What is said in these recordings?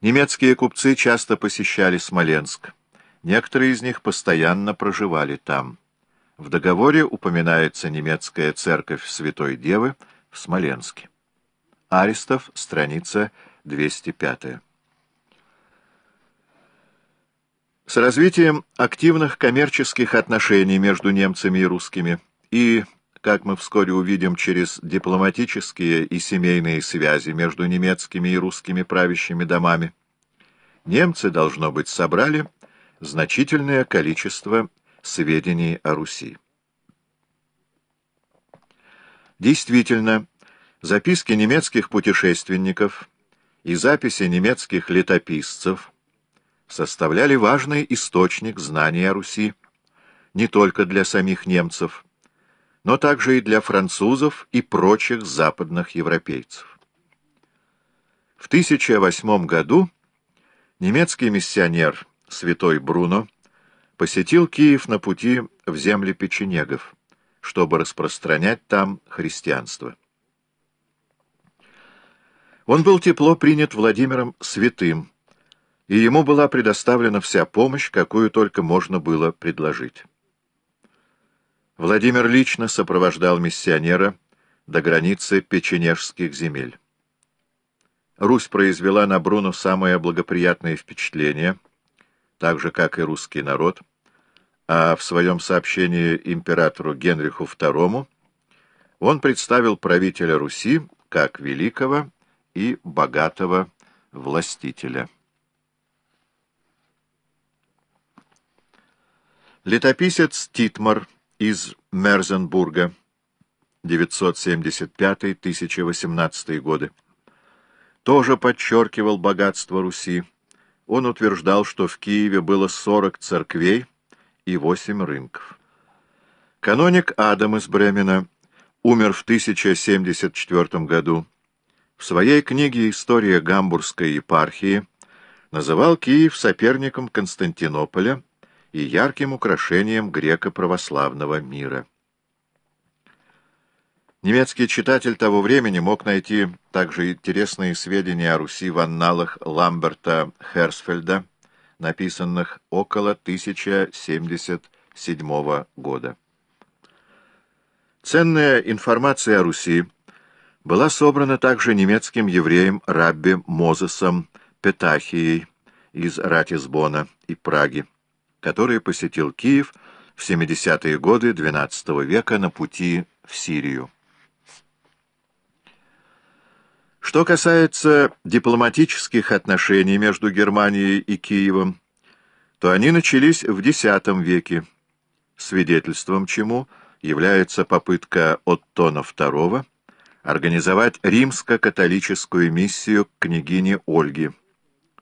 Немецкие купцы часто посещали Смоленск. Некоторые из них постоянно проживали там. В договоре упоминается немецкая церковь Святой Девы в Смоленске. Аристов, страница 205. С развитием активных коммерческих отношений между немцами и русскими и, как мы вскоре увидим, через дипломатические и семейные связи между немецкими и русскими правящими домами, немцы, должно быть, собрали значительное количество сведений о Руси. Действительно, записки немецких путешественников и записи немецких летописцев составляли важный источник знаний о Руси не только для самих немцев, но также и для французов и прочих западных европейцев. В 1008 году немецкий миссионер святой Бруно посетил Киев на пути в земли печенегов, чтобы распространять там христианство. Он был тепло принят Владимиром Святым, и ему была предоставлена вся помощь, какую только можно было предложить. Владимир лично сопровождал миссионера до границы печенежских земель. Русь произвела на Бруно самое благоприятное впечатление, так же, как и русский народ — а в своем сообщении императору Генриху II он представил правителя Руси как великого и богатого властителя. Летописец Титмар из Мерзенбурга, 975-1018 годы, тоже подчеркивал богатство Руси. Он утверждал, что в Киеве было 40 церквей, и восемь рынков. Каноник Адам из Бремена умер в 1074 году. В своей книге «История Гамбургской епархии» называл Киев соперником Константинополя и ярким украшением греко-православного мира. Немецкий читатель того времени мог найти также интересные сведения о Руси в анналах Ламберта Херсфельда, написанных около 1077 года. Ценная информация о Руси была собрана также немецким евреем Рабби Мозесом Петахией из Ратисбона и Праги, который посетил Киев в 70-е годы XII века на пути в Сирию. Что касается дипломатических отношений между Германией и Киевом, то они начались в X веке, свидетельством чему является попытка Оттона II организовать римско-католическую миссию к княгине Ольге.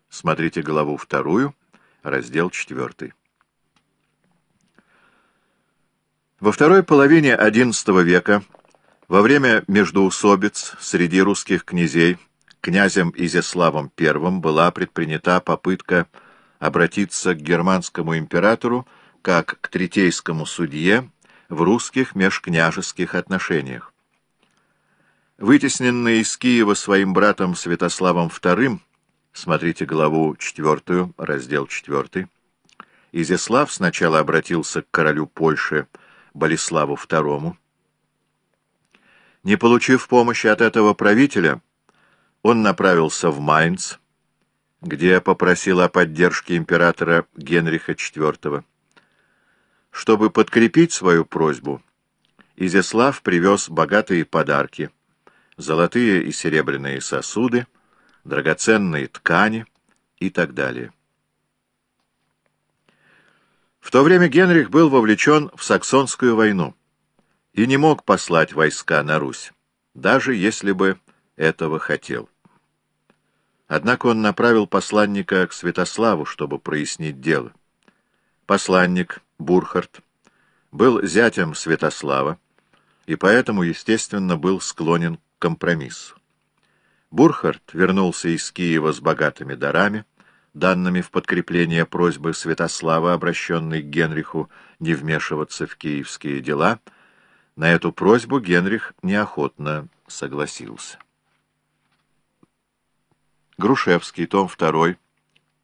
Смотрите главу вторую, раздел 4. Во второй половине XI века во время междоусобиц среди русских князей князем Изяславом I была предпринята попытка обратиться к германскому императору как к третейскому судье в русских межкняжеских отношениях. Вытесненный из Киева своим братом Святославом II, смотрите главу 4, раздел 4, Изяслав сначала обратился к королю Польши Болеславу II, не получив помощи от этого правителя, он направился в Майнц, где попросил о поддержке императора Генриха IV. Чтобы подкрепить свою просьбу, Изяслав привез богатые подарки, золотые и серебряные сосуды, драгоценные ткани и так далее. В то время Генрих был вовлечен в Саксонскую войну и не мог послать войска на Русь, даже если бы этого хотел. Однако он направил посланника к Святославу, чтобы прояснить дело. Посланник, Бурхард, был зятем Святослава, и поэтому, естественно, был склонен к компромиссу. Бурхард вернулся из Киева с богатыми дарами, данными в подкрепление просьбы Святослава, обращенной к Генриху не вмешиваться в киевские дела — на эту просьбу Генрих неохотно согласился. Грушевский, том 2,